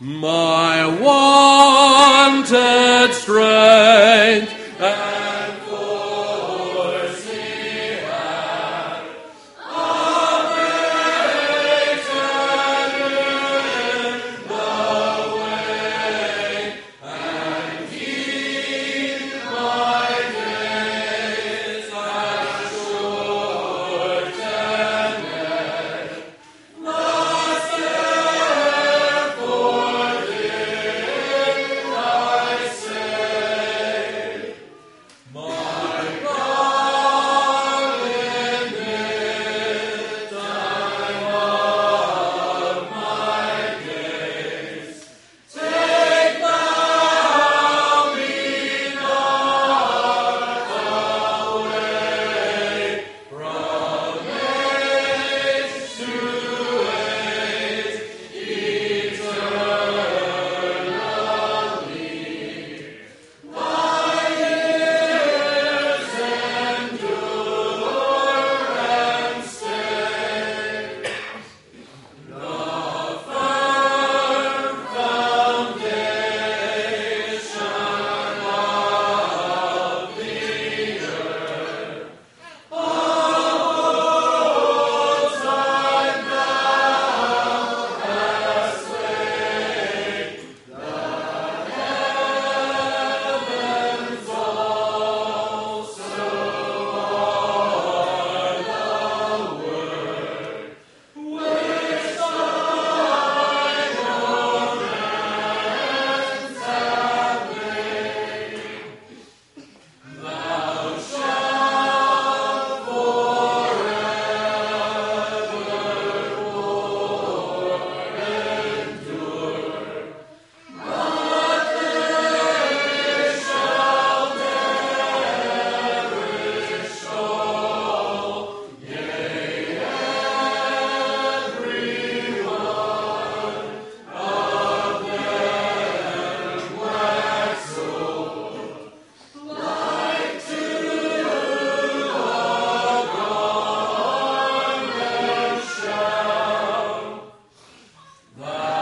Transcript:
My one Love.